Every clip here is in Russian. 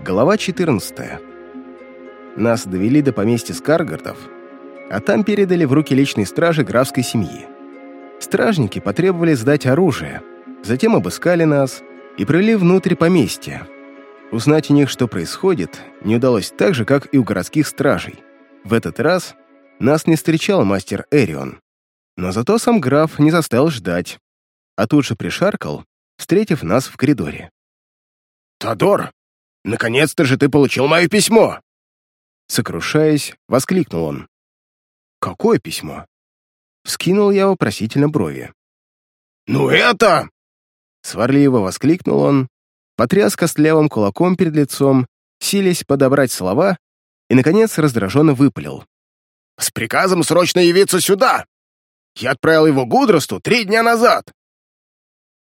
Глава 14. Нас довели до поместья Скаргардов, а там передали в руки личной стражи графской семьи. Стражники потребовали сдать оружие, затем обыскали нас и провели внутрь поместья. Узнать у них, что происходит, не удалось так же, как и у городских стражей. В этот раз нас не встречал мастер Эрион, но зато сам граф не заставил ждать, а тут же пришаркал, встретив нас в коридоре. «Тодор, наконец-то же ты получил мое письмо!» Сокрушаясь, воскликнул он. «Какое письмо?» Скинул я вопросительно брови. «Ну это!» Сварливо воскликнул он, потряс костлявым кулаком перед лицом, силясь подобрать слова и, наконец, раздраженно выпалил. «С приказом срочно явиться сюда! Я отправил его Гудросту три дня назад!»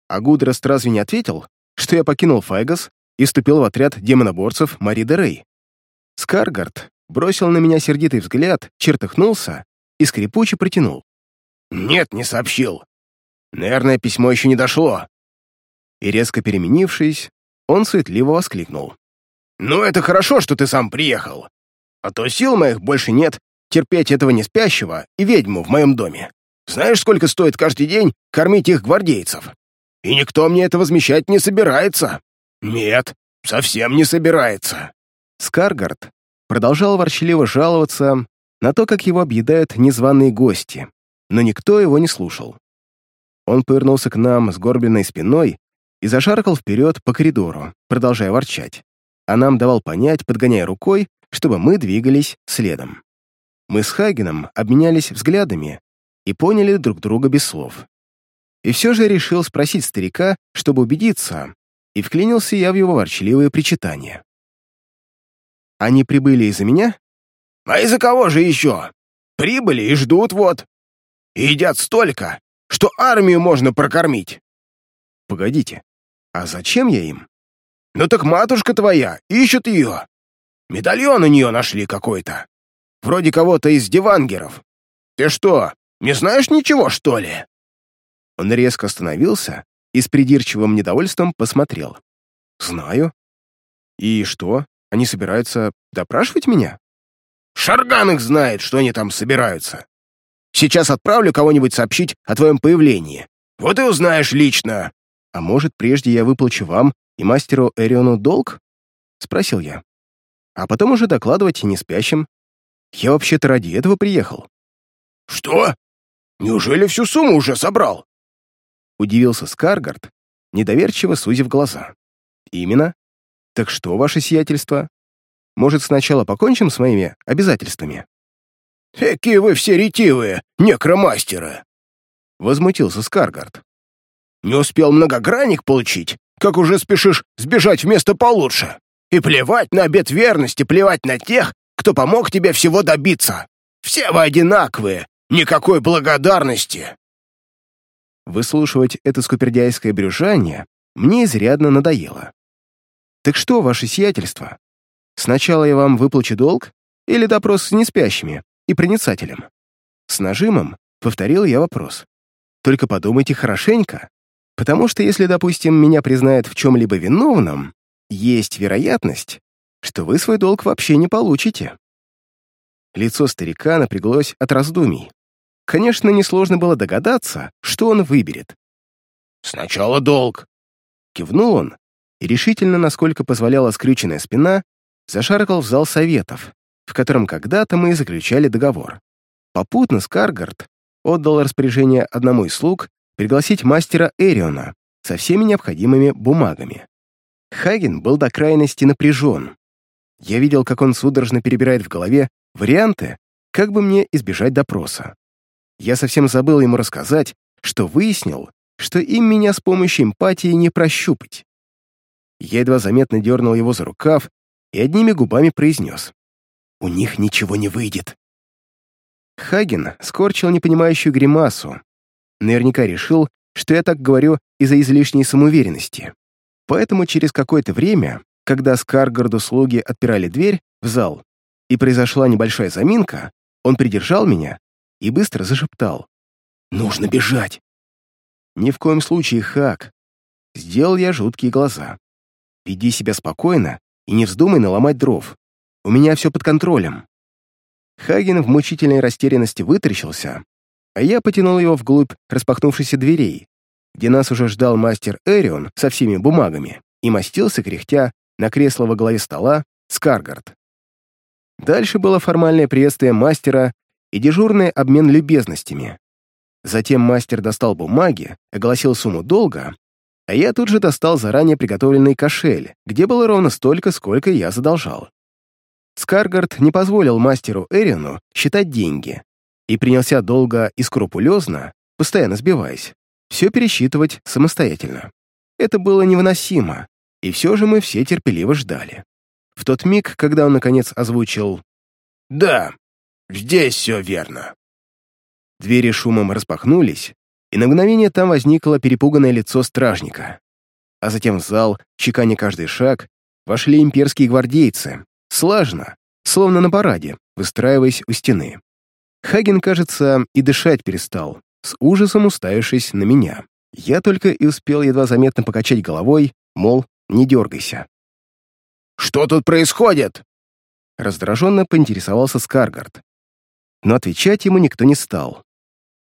А Гудрост разве не ответил, что я покинул Файгас и вступил в отряд демоноборцев Мари де Рей? Скаргард бросил на меня сердитый взгляд, чертыхнулся и скрипуче протянул. «Нет, не сообщил. Наверное, письмо еще не дошло». И резко переменившись, он суетливо воскликнул. «Ну, это хорошо, что ты сам приехал. А то сил моих больше нет терпеть этого неспящего и ведьму в моем доме. Знаешь, сколько стоит каждый день кормить их гвардейцев? И никто мне это возмещать не собирается. Нет, совсем не собирается». Скаргард продолжал ворчливо жаловаться на то, как его объедают незваные гости, но никто его не слушал. Он повернулся к нам с горбленной спиной и зашаркал вперед по коридору, продолжая ворчать, а нам давал понять, подгоняя рукой, чтобы мы двигались следом. Мы с Хагеном обменялись взглядами и поняли друг друга без слов. И все же решил спросить старика, чтобы убедиться, и вклинился я в его ворчливые причитания. «Они прибыли из-за меня?» «А из-за кого же еще? Прибыли и ждут вот. И едят столько, что армию можно прокормить». «Погодите, а зачем я им?» «Ну так матушка твоя, ищут ее. Медальон у нее нашли какой-то. Вроде кого-то из дивангеров. Ты что, не знаешь ничего, что ли?» Он резко остановился и с придирчивым недовольством посмотрел. «Знаю. И что, они собираются допрашивать меня?» «Шарган их знает, что они там собираются. Сейчас отправлю кого-нибудь сообщить о твоем появлении. Вот и узнаешь лично». «А может, прежде я выплачу вам и мастеру Эриону долг?» — спросил я. «А потом уже докладывать и не спящим. Я вообще-то ради этого приехал». «Что? Неужели всю сумму уже собрал?» Удивился Скаргард, недоверчиво сузив глаза. «Именно. Так что, ваше сиятельство? Может, сначала покончим с моими обязательствами?» «Какие вы все ретивые, некромастеры!» Возмутился Скаргард. «Не успел многогранник получить, как уже спешишь сбежать в место получше. И плевать на обет верности, плевать на тех, кто помог тебе всего добиться. Все вы одинаковые, никакой благодарности!» Выслушивать это скупердяйское брюжание мне изрядно надоело. «Так что, ваше сиятельство? Сначала я вам выплачу долг или допрос с неспящими и проницателем?» С нажимом повторил я вопрос. «Только подумайте хорошенько, потому что если, допустим, меня признают в чем-либо виновным, есть вероятность, что вы свой долг вообще не получите». Лицо старика напряглось от раздумий. Конечно, несложно было догадаться, что он выберет. «Сначала долг», — кивнул он, и решительно, насколько позволяла скрюченная спина, зашаркал в зал советов, в котором когда-то мы заключали договор. Попутно Скаргард отдал распоряжение одному из слуг пригласить мастера Эриона со всеми необходимыми бумагами. Хаген был до крайности напряжен. Я видел, как он судорожно перебирает в голове варианты, как бы мне избежать допроса. Я совсем забыл ему рассказать, что выяснил, что им меня с помощью эмпатии не прощупать. Я едва заметно дернул его за рукав и одними губами произнес. «У них ничего не выйдет». Хаген скорчил непонимающую гримасу. Наверняка решил, что я так говорю из-за излишней самоуверенности. Поэтому через какое-то время, когда Скаргарду слуги отпирали дверь в зал, и произошла небольшая заминка, он придержал меня и быстро зашептал. «Нужно бежать!» «Ни в коем случае, Хак!» Сделал я жуткие глаза. «Веди себя спокойно и не вздумай наломать дров. У меня все под контролем». Хаген в мучительной растерянности вытаращился, а я потянул его вглубь распахнувшейся дверей, где нас уже ждал мастер Эрион со всеми бумагами и мастился, кряхтя, на кресло во главе стола Скаргард. Дальше было формальное приветствие мастера и дежурный обмен любезностями. Затем мастер достал бумаги, огласил сумму долга, а я тут же достал заранее приготовленный кошель, где было ровно столько, сколько я задолжал. Скаргард не позволил мастеру Эрину считать деньги и принялся долго и скрупулезно, постоянно сбиваясь, все пересчитывать самостоятельно. Это было невыносимо, и все же мы все терпеливо ждали. В тот миг, когда он, наконец, озвучил «Да, здесь все верно». Двери шумом распахнулись, и на мгновение там возникло перепуганное лицо стражника. А затем в зал, чеканя каждый шаг, вошли имперские гвардейцы, слажно, словно на параде, выстраиваясь у стены. Хаген, кажется, и дышать перестал, с ужасом уставившись на меня. Я только и успел едва заметно покачать головой, мол, не дергайся. «Что тут происходит?» Раздраженно поинтересовался Скаргард. Но отвечать ему никто не стал.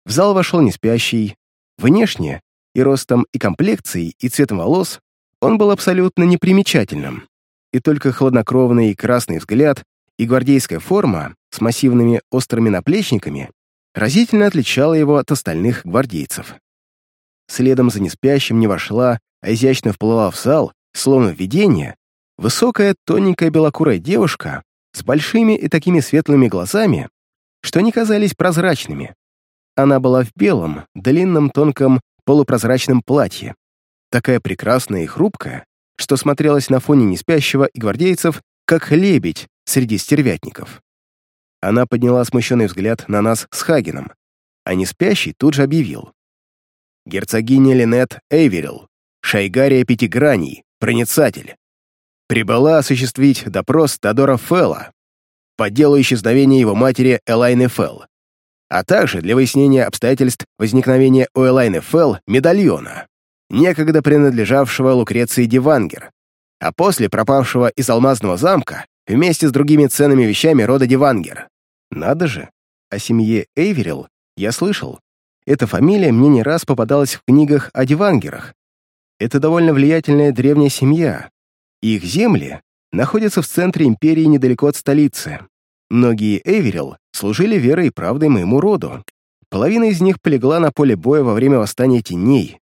В зал вошел неспящий. Внешне, и ростом, и комплекцией, и цветом волос он был абсолютно непримечательным. И только хладнокровный красный взгляд и гвардейская форма с массивными острыми наплечниками разительно отличала его от остальных гвардейцев. Следом за неспящим не вошла, а изящно вплыла в зал, словно видение, высокая, тоненькая белокурая девушка с большими и такими светлыми глазами, что они казались прозрачными. Она была в белом, длинном, тонком, полупрозрачном платье, такая прекрасная и хрупкая, что смотрелась на фоне неспящего и гвардейцев, как лебедь среди стервятников. Она подняла смущенный взгляд на нас с Хагеном, а неспящий тут же объявил. «Герцогиня Линет Эйверил, Шайгария Пятиграний, проницатель, прибыла осуществить допрос Тодора Фелла по делу исчезновения его матери Элайны Фелл, а также для выяснения обстоятельств возникновения у Элайны Фелл медальона, некогда принадлежавшего Лукреции Дивангер, а после пропавшего из алмазного замка вместе с другими ценными вещами рода Дивангер. Надо же, о семье Эйверил я слышал. Эта фамилия мне не раз попадалась в книгах о Дивангерах. Это довольно влиятельная древняя семья. Их земли находятся в центре империи недалеко от столицы. Многие Эйверил служили верой и правдой моему роду. Половина из них полегла на поле боя во время восстания теней.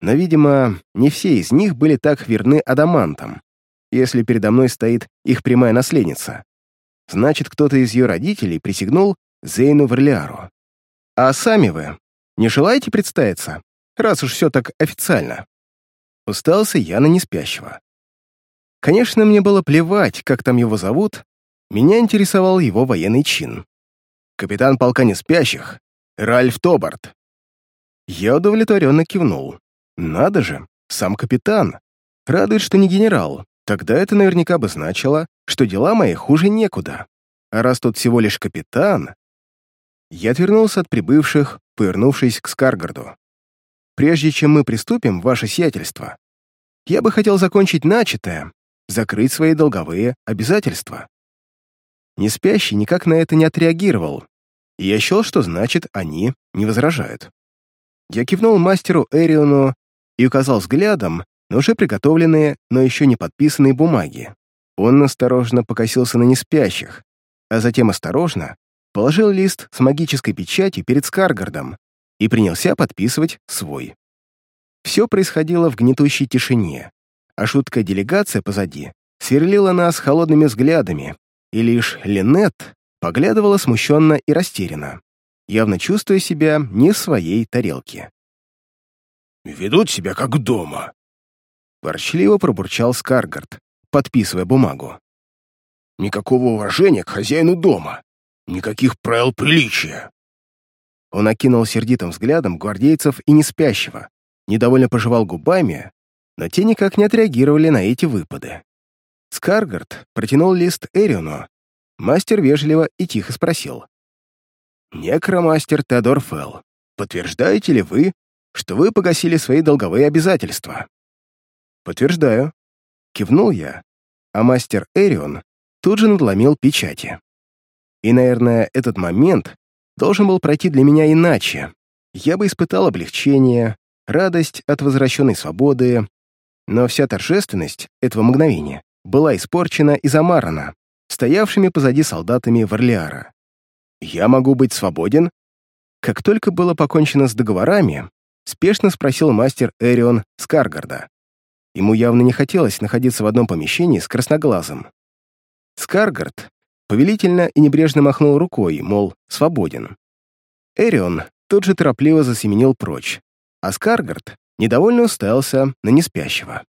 Но, видимо, не все из них были так верны адамантам, если передо мной стоит их прямая наследница. Значит, кто-то из ее родителей присягнул Зейну Верлиару. А сами вы не желаете представиться, раз уж все так официально? Устался я на неспящего. Конечно, мне было плевать, как там его зовут, меня интересовал его военный чин. Капитан полка неспящих, Ральф Тобарт. Я удовлетворенно кивнул. Надо же, сам капитан. Радует, что не генерал. Тогда это наверняка бы значило, что дела мои хуже некуда. А раз тут всего лишь капитан... Я отвернулся от прибывших, повернувшись к Скаргарду. Прежде чем мы приступим, ваше сиятельство, я бы хотел закончить начатое, закрыть свои долговые обязательства. Неспящий никак на это не отреагировал, и я счел, что значит, они не возражают. Я кивнул мастеру Эриону и указал взглядом на уже приготовленные, но еще не подписанные бумаги. Он осторожно покосился на неспящих, а затем осторожно положил лист с магической печатью перед Скаргардом и принялся подписывать свой. Все происходило в гнетущей тишине, а шуткая делегация позади сверлила нас холодными взглядами, и лишь Линет поглядывала смущенно и растерянно, явно чувствуя себя не в своей тарелке. «Ведут себя как дома», — ворчливо пробурчал Скаргард, подписывая бумагу. «Никакого уважения к хозяину дома, никаких правил приличия». Он окинул сердитым взглядом гвардейцев и неспящего, недовольно пожевал губами, но те никак не отреагировали на эти выпады. Скаргард протянул лист Эриону. Мастер вежливо и тихо спросил. «Некромастер Теодор Фелл, подтверждаете ли вы, что вы погасили свои долговые обязательства?» «Подтверждаю», — кивнул я, а мастер Эрион тут же надломил печати. И, наверное, этот момент должен был пройти для меня иначе. Я бы испытал облегчение, радость от возвращенной свободы, но вся торжественность этого мгновения была испорчена и замарана стоявшими позади солдатами Варлиара. «Я могу быть свободен?» Как только было покончено с договорами, спешно спросил мастер Эрион Скаргарда. Ему явно не хотелось находиться в одном помещении с красноглазым. Скаргард повелительно и небрежно махнул рукой, мол, свободен. Эрион тут же торопливо засеменил прочь, а Скаргард недовольно уставился на неспящего.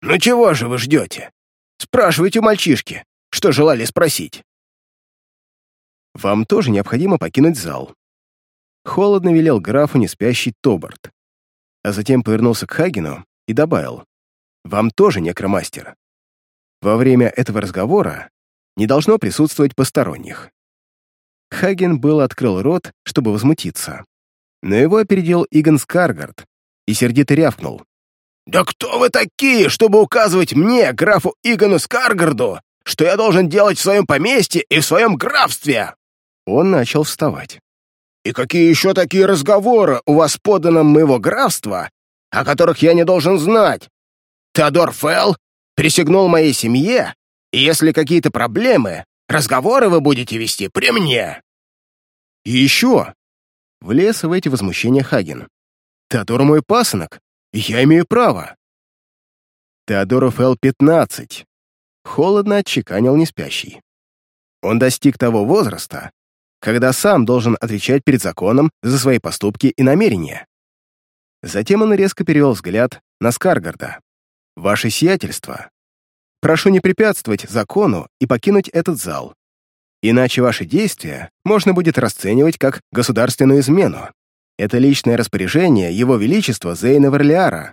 «Ну чего же вы ждете? Спрашивайте у мальчишки, что желали спросить». «Вам тоже необходимо покинуть зал». Холодно велел графу неспящий Тобарт, а затем повернулся к Хагену и добавил, «Вам тоже некромастер. Во время этого разговора не должно присутствовать посторонних». Хаген был открыл рот, чтобы возмутиться, но его опередил Игон Скаргард и сердито рявкнул. «Да кто вы такие, чтобы указывать мне, графу Игону Скаргарду, что я должен делать в своем поместье и в своем графстве?» Он начал вставать. «И какие еще такие разговоры у вас поданном моего графства, о которых я не должен знать? Теодор Фелл присягнул моей семье, и если какие-то проблемы, разговоры вы будете вести при мне». «И еще!» — влез в эти возмущения Хаген. «Теодор мой пасынок, я имею право». Теодоров Л-15. Холодно отчеканил неспящий. Он достиг того возраста, когда сам должен отвечать перед законом за свои поступки и намерения. Затем он резко перевел взгляд на Скаргарда. «Ваше сиятельство, прошу не препятствовать закону и покинуть этот зал, иначе ваши действия можно будет расценивать как государственную измену. Это личное распоряжение Его Величества Зейна Верлиара.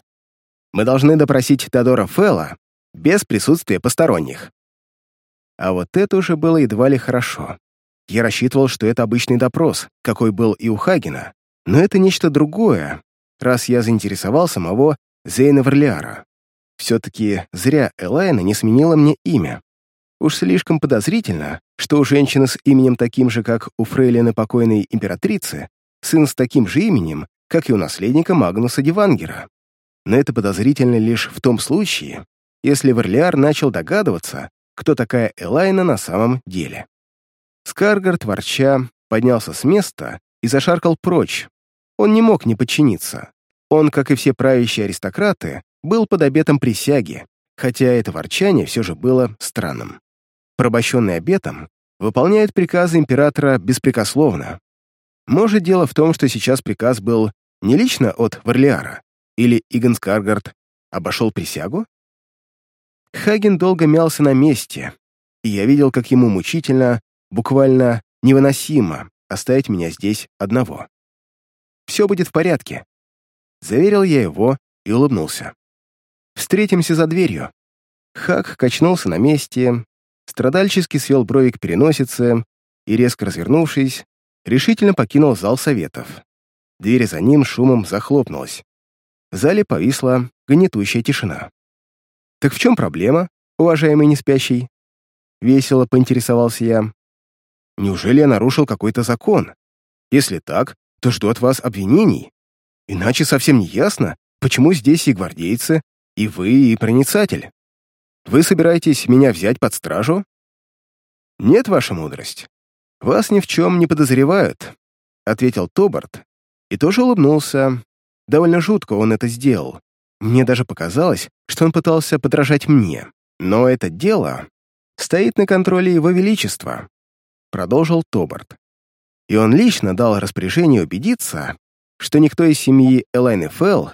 Мы должны допросить Теодора Фелла без присутствия посторонних». А вот это уже было едва ли хорошо. Я рассчитывал, что это обычный допрос, какой был и у Хагена, но это нечто другое, раз я заинтересовал самого Зейна Верлиара. Все-таки зря Элайна не сменила мне имя. Уж слишком подозрительно, что у женщины с именем таким же, как у фрейлины покойной императрицы, сын с таким же именем, как и у наследника Магнуса Дивангера. Но это подозрительно лишь в том случае, если Верлиар начал догадываться, кто такая Элайна на самом деле. Скаргард, ворча, поднялся с места и зашаркал прочь. Он не мог не подчиниться. Он, как и все правящие аристократы, был под обетом присяги, хотя это ворчание все же было странным. Пробощенный обетом выполняет приказы императора беспрекословно. Может, дело в том, что сейчас приказ был не лично от Варлиара, или Игон Скаргард обошел присягу? Хаген долго мялся на месте, и я видел, как ему мучительно, буквально невыносимо оставить меня здесь одного. «Все будет в порядке», — заверил я его и улыбнулся. «Встретимся за дверью». Хак качнулся на месте, страдальчески свел брови к переносице и, резко развернувшись, решительно покинул зал советов. Дверь за ним шумом захлопнулась. В зале повисла гнетущая тишина. «Так в чем проблема, уважаемый неспящий?» Весело поинтересовался я. «Неужели я нарушил какой-то закон? Если так, то жду от вас обвинений. Иначе совсем не ясно, почему здесь и гвардейцы, и вы, и проницатель. Вы собираетесь меня взять под стражу?» «Нет, ваша мудрость. Вас ни в чем не подозревают», — ответил Тобарт и тоже улыбнулся. Довольно жутко он это сделал. Мне даже показалось, что он пытался подражать мне. Но это дело стоит на контроле Его Величества, продолжил Тобарт. И он лично дал распоряжение убедиться, что никто из семьи Элайны Фелл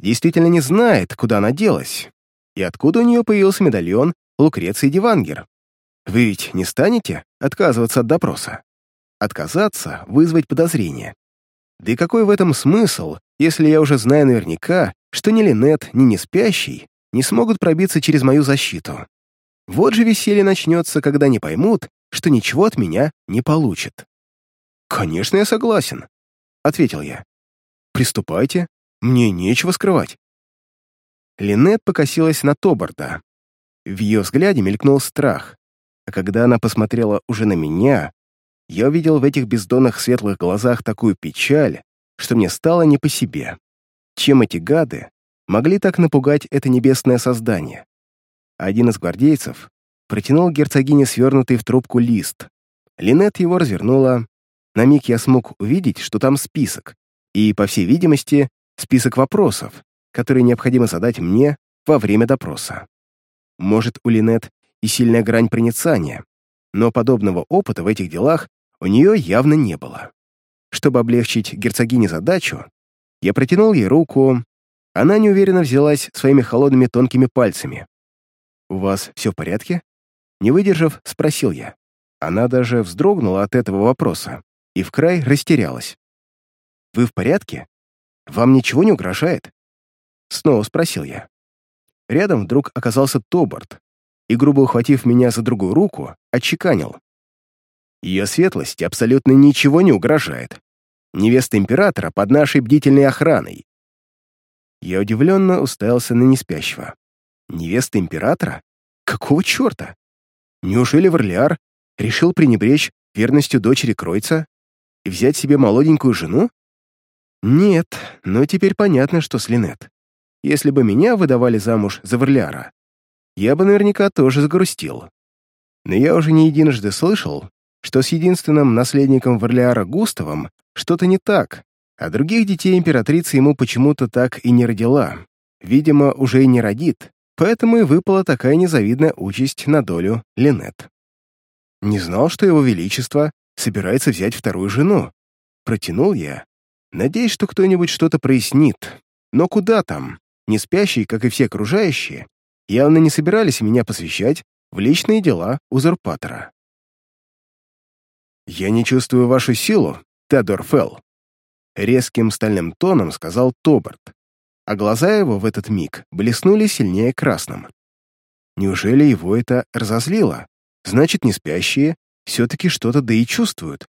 действительно не знает, куда она делась, и откуда у нее появился медальон Лукреции Дивангер. Вы ведь не станете отказываться от допроса? Отказаться — вызвать подозрение. Да и какой в этом смысл, если я уже знаю наверняка, что ни Линет, ни Неспящий не смогут пробиться через мою защиту. Вот же веселье начнется, когда не поймут, что ничего от меня не получат. «Конечно, я согласен», — ответил я. «Приступайте, мне нечего скрывать». Линет покосилась на Тобарда, В ее взгляде мелькнул страх, а когда она посмотрела уже на меня, я увидел в этих бездонных светлых глазах такую печаль, что мне стало не по себе. Чем эти гады могли так напугать это небесное создание? Один из гвардейцев протянул герцогине свернутый в трубку лист. Линет его развернула. На миг я смог увидеть, что там список, и, по всей видимости, список вопросов, которые необходимо задать мне во время допроса. Может, у Линет и сильная грань проницания, но подобного опыта в этих делах у нее явно не было. Чтобы облегчить герцогине задачу, я протянул ей руку, она неуверенно взялась своими холодными тонкими пальцами. «У вас все в порядке?» Не выдержав, спросил я. Она даже вздрогнула от этого вопроса и в край растерялась. «Вы в порядке? Вам ничего не угрожает?» Снова спросил я. Рядом вдруг оказался Тобарт и, грубо ухватив меня за другую руку, отчеканил. Ее светлости абсолютно ничего не угрожает. Невеста императора под нашей бдительной охраной. Я удивленно уставился на неспящего. Невеста императора? Какого черта? Неужели Варлиар решил пренебречь верностью дочери Кройца и взять себе молоденькую жену? Нет, но теперь понятно, что с Линет. Если бы меня выдавали замуж за Варлиара, я бы наверняка тоже загрустил. Но я уже не единожды слышал, что с единственным наследником Варлиара Густавом что-то не так, а других детей императрица ему почему-то так и не родила. Видимо, уже и не родит, поэтому и выпала такая незавидная участь на долю Линет. Не знал, что его величество собирается взять вторую жену. Протянул я, надеясь, что кто-нибудь что-то прояснит. Но куда там? Не спящие, как и все окружающие, явно не собирались меня посвящать в личные дела узурпатора. «Я не чувствую вашу силу, Тедор Фелл», — резким стальным тоном сказал Тобарт, а глаза его в этот миг блеснули сильнее красным. Неужели его это разозлило? Значит, не спящие все-таки что-то да и чувствуют.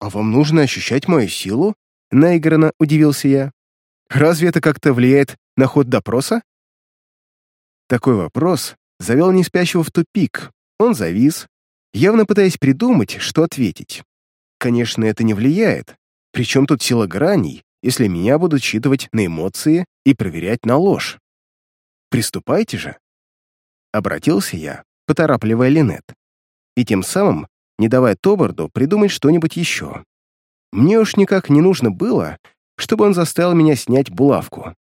«А вам нужно ощущать мою силу?» — наигранно удивился я. «Разве это как-то влияет на ход допроса?» Такой вопрос завел неспящего в тупик. Он завис, явно пытаясь придумать, что ответить. Конечно, это не влияет. Причем тут сила граней, если меня будут считывать на эмоции и проверять на ложь? Приступайте же. Обратился я, поторапливая Линет, и тем самым не давая Тобарду придумать что-нибудь еще. Мне уж никак не нужно было, чтобы он заставил меня снять булавку.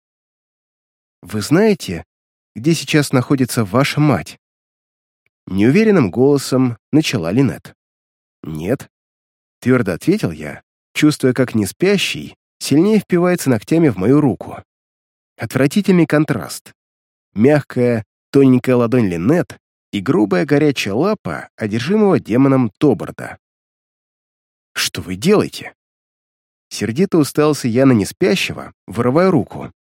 «Вы знаете, где сейчас находится ваша мать?» Неуверенным голосом начала Линет. «Нет», — твердо ответил я, чувствуя, как неспящий сильнее впивается ногтями в мою руку. Отвратительный контраст. Мягкая, тоненькая ладонь Линет и грубая горячая лапа одержимого демоном Тобарда. «Что вы делаете?» Сердито уставился я на неспящего, вырывая руку.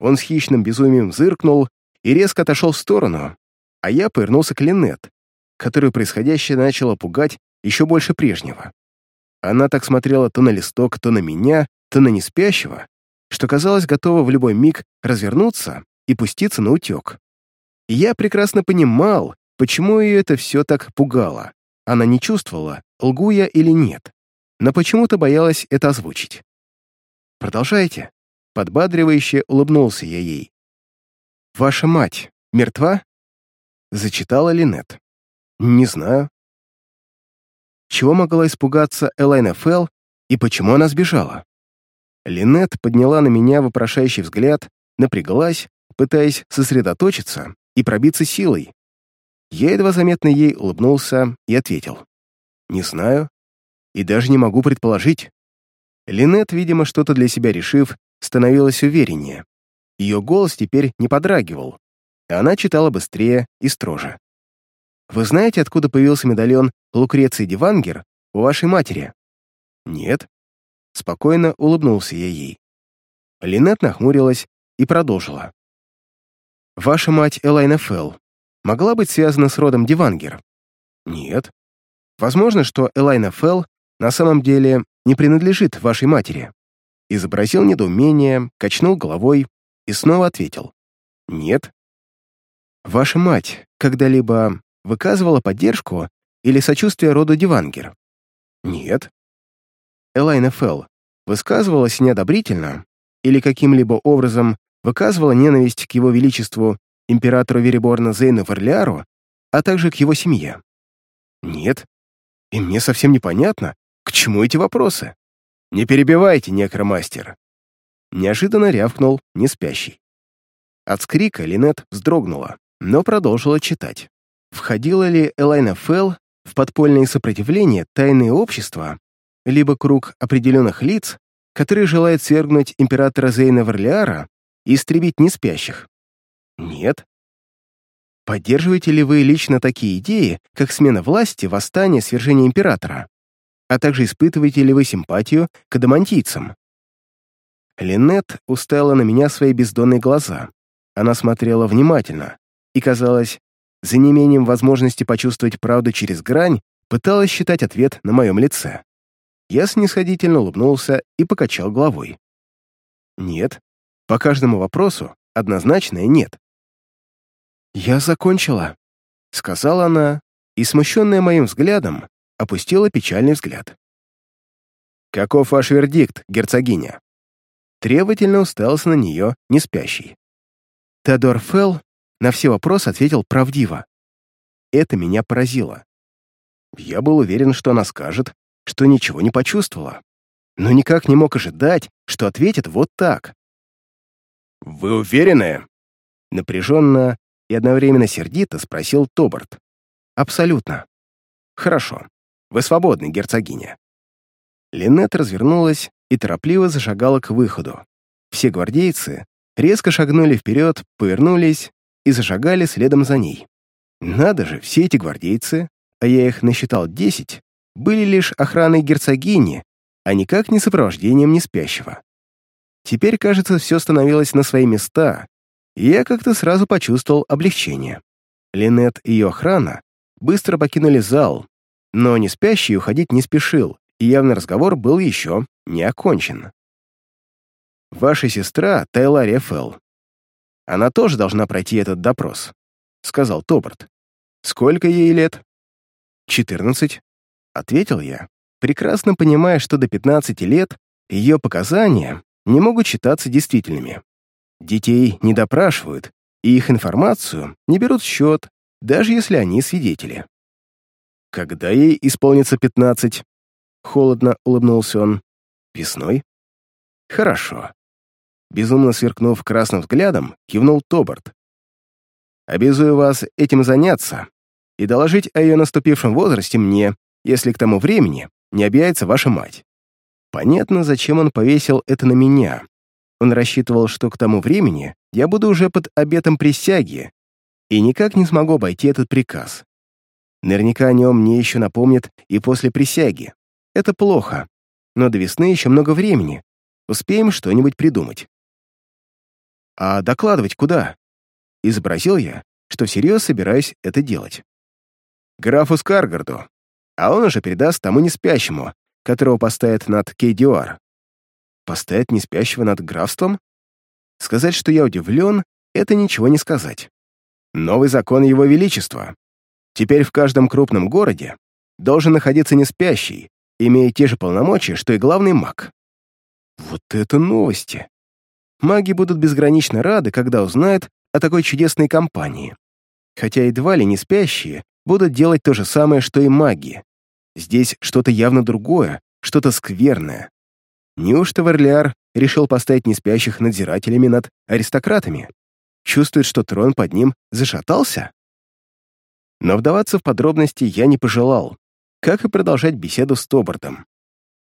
Он с хищным безумием зыркнул и резко отошел в сторону, а я повернулся к Линет, которую происходящее начало пугать еще больше прежнего. Она так смотрела то на листок, то на меня, то на неспящего, что казалось готова в любой миг развернуться и пуститься на утек. И я прекрасно понимал, почему ее это все так пугало. Она не чувствовала, лгу я или нет, но почему-то боялась это озвучить. «Продолжайте», — подбадривающе улыбнулся я ей. «Ваша мать мертва?» Зачитала Линет. «Не знаю». Чего могла испугаться Элайна Фелл и почему она сбежала? Линет подняла на меня вопрошающий взгляд, напряглась, пытаясь сосредоточиться и пробиться силой. Я едва заметно ей улыбнулся и ответил. «Не знаю. И даже не могу предположить». Линет, видимо, что-то для себя решив, становилась увереннее. Ее голос теперь не подрагивал, она читала быстрее и строже. «Вы знаете, откуда появился медальон Лукреции Дивангер у вашей матери?» «Нет». Спокойно улыбнулся я ей. Линет нахмурилась и продолжила. «Ваша мать Элайна Фелл могла быть связана с родом Дивангер?» «Нет». «Возможно, что Элайна Фелл на самом деле не принадлежит вашей матери?» Изобразил недоумение, качнул головой и снова ответил. «Нет». Ваша мать когда-либо выказывала поддержку или сочувствие роду Дивангер? Нет. Элайна Фелл высказывалась неодобрительно или каким-либо образом выказывала ненависть к его величеству императору Вереборна Зейну Варлиару, а также к его семье? Нет. И мне совсем непонятно, к чему эти вопросы. Не перебивайте, некромастер. Неожиданно рявкнул неспящий. От скрика Линет вздрогнула, но продолжила читать. Входила ли Элайна Фелл в подпольное сопротивление тайные общества, либо круг определенных лиц, которые желают свергнуть императора Зейна Варлиара и истребить неспящих? Нет. Поддерживаете ли вы лично такие идеи, как смена власти, восстание, свержение императора? А также испытываете ли вы симпатию к адамантийцам? Линет уставила на меня свои бездонные глаза. Она смотрела внимательно и, казалось, за неимением возможности почувствовать правду через грань, пыталась считать ответ на моем лице. Я снисходительно улыбнулся и покачал головой. Нет. По каждому вопросу однозначное «нет». «Я закончила», — сказала она, и, смущенная моим взглядом, опустила печальный взгляд. «Каков ваш вердикт, герцогиня?» Требовательно уставился на нее, не спящий. Теодор Фелл на все вопросы ответил правдиво. Это меня поразило. Я был уверен, что она скажет, что ничего не почувствовала, но никак не мог ожидать, что ответит вот так. «Вы уверены?» Напряженно и одновременно сердито спросил Тобарт. «Абсолютно. Хорошо. Вы свободны, герцогиня». Линет развернулась и торопливо зашагала к выходу. Все гвардейцы резко шагнули вперед, повернулись и зашагали следом за ней. Надо же, все эти гвардейцы, а я их насчитал десять, были лишь охраной герцогини, а никак не сопровождением неспящего. Теперь, кажется, все становилось на свои места, и я как-то сразу почувствовал облегчение. Линет и ее охрана быстро покинули зал, но неспящий уходить не спешил, и явно разговор был еще не окончен. «Ваша сестра Тайлария Фелл. Она тоже должна пройти этот допрос», — сказал Тобарт. «Сколько ей лет?» «Четырнадцать», — ответил я, прекрасно понимая, что до пятнадцати лет ее показания не могут считаться действительными. Детей не допрашивают, и их информацию не берут в счет, даже если они свидетели. «Когда ей исполнится пятнадцать?» — холодно улыбнулся он. «Весной?» «Хорошо. Безумно сверкнув красным взглядом, кивнул Тобарт. «Обязую вас этим заняться и доложить о ее наступившем возрасте мне, если к тому времени не объявится ваша мать. Понятно, зачем он повесил это на меня. Он рассчитывал, что к тому времени я буду уже под обетом присяги и никак не смогу обойти этот приказ. Наверняка о нем мне еще напомнят и после присяги. Это плохо, но до весны еще много времени. Успеем что-нибудь придумать. «А докладывать куда?» Изобразил я, что всерьез собираюсь это делать. «Графу Скаргарду, а он уже передаст тому неспящему, которого поставят над Кейдиуар». «Поставят неспящего над графством?» Сказать, что я удивлен, это ничего не сказать. Новый закон Его Величества. Теперь в каждом крупном городе должен находиться неспящий, имея те же полномочия, что и главный маг. Вот это новости! Маги будут безгранично рады, когда узнают о такой чудесной компании. Хотя едва ли не спящие будут делать то же самое, что и маги. Здесь что-то явно другое, что-то скверное. Неужто Варлиар решил поставить неспящих надзирателями над аристократами? Чувствует, что трон под ним зашатался? Но вдаваться в подробности я не пожелал, как и продолжать беседу с Тобартом.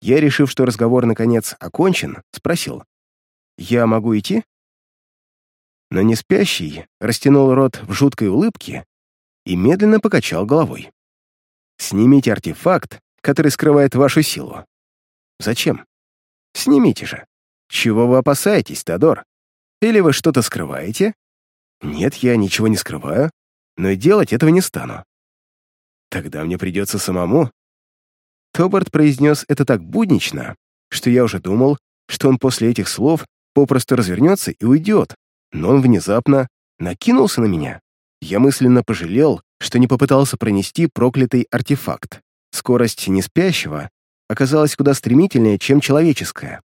Я, решив, что разговор наконец окончен, спросил. «Я могу идти?» Но не спящий растянул рот в жуткой улыбке и медленно покачал головой. «Снимите артефакт, который скрывает вашу силу». «Зачем?» «Снимите же. Чего вы опасаетесь, Тодор? Или вы что-то скрываете?» «Нет, я ничего не скрываю, но и делать этого не стану». «Тогда мне придется самому». Тобарт произнес это так буднично, что я уже думал, что он после этих слов попросту развернется и уйдет, но он внезапно накинулся на меня. Я мысленно пожалел, что не попытался пронести проклятый артефакт. Скорость неспящего оказалась куда стремительнее, чем человеческая.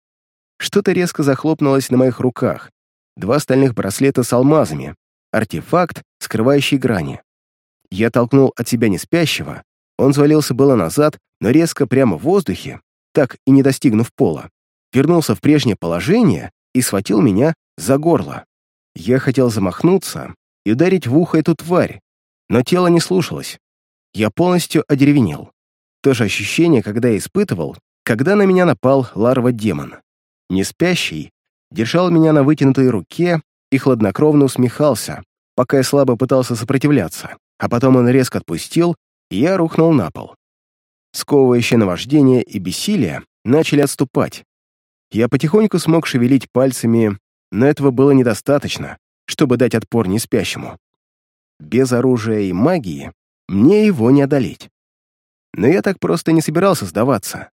Что-то резко захлопнулось на моих руках. Два стальных браслета с алмазами, артефакт, скрывающий грани. Я толкнул от себя неспящего, он завалился было назад, но резко прямо в воздухе, так и не достигнув пола, вернулся в прежнее положение и схватил меня за горло. Я хотел замахнуться и ударить в ухо эту тварь, но тело не слушалось. Я полностью одеревенел. То же ощущение, когда я испытывал, когда на меня напал ларва-демон. Неспящий держал меня на вытянутой руке и хладнокровно усмехался, пока я слабо пытался сопротивляться, а потом он резко отпустил, и я рухнул на пол. Сковывающее наваждение и бессилие начали отступать. Я потихоньку смог шевелить пальцами, но этого было недостаточно, чтобы дать отпор неспящему. Без оружия и магии мне его не одолеть. Но я так просто не собирался сдаваться.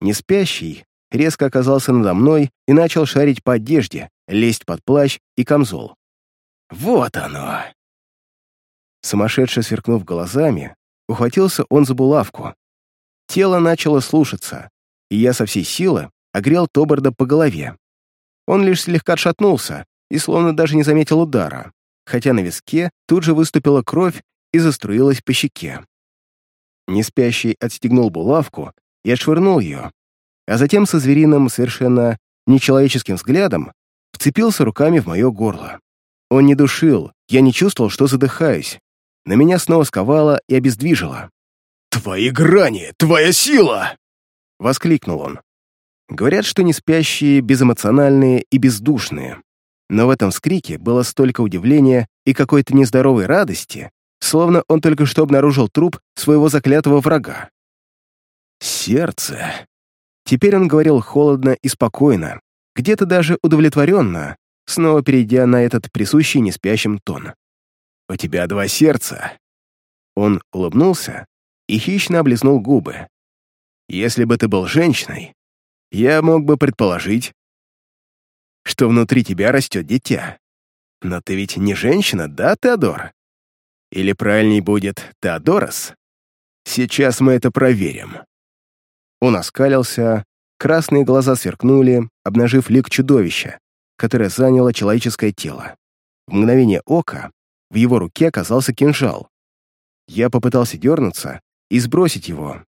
Неспящий резко оказался надо мной и начал шарить по одежде, лезть под плащ и камзол. «Вот оно!» Сумасшедше сверкнув глазами, ухватился он за булавку. Тело начало слушаться, и я со всей силы огрел Тобарда по голове. Он лишь слегка отшатнулся и словно даже не заметил удара, хотя на виске тут же выступила кровь и заструилась по щеке. Неспящий отстегнул булавку и отшвырнул ее, а затем со звериным, совершенно нечеловеческим взглядом вцепился руками в мое горло. Он не душил, я не чувствовал, что задыхаюсь. На меня снова сковало и обездвижило. «Твои грани! Твоя сила!» — воскликнул он. Говорят, что не спящие, безэмоциональные и бездушные. Но в этом скрике было столько удивления и какой-то нездоровой радости, словно он только что обнаружил труп своего заклятого врага. Сердце. Теперь он говорил холодно и спокойно, где-то даже удовлетворенно, снова перейдя на этот присущий неспящим тон. «У тебя два сердца». Он улыбнулся и хищно облизнул губы. «Если бы ты был женщиной, я мог бы предположить, что внутри тебя растет дитя. Но ты ведь не женщина, да, Теодор? Или правильней будет Теодорос? Сейчас мы это проверим». Он оскалился, красные глаза сверкнули, обнажив лик чудовища, которое заняло человеческое тело. В мгновение ока в его руке оказался кинжал. Я попытался дернуться и сбросить его,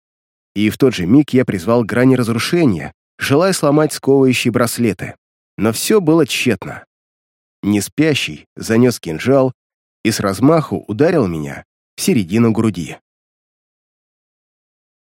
и в тот же миг я призвал грани разрушения, желая сломать сковывающие браслеты. Но все было тщетно. Неспящий занес кинжал и с размаху ударил меня в середину груди.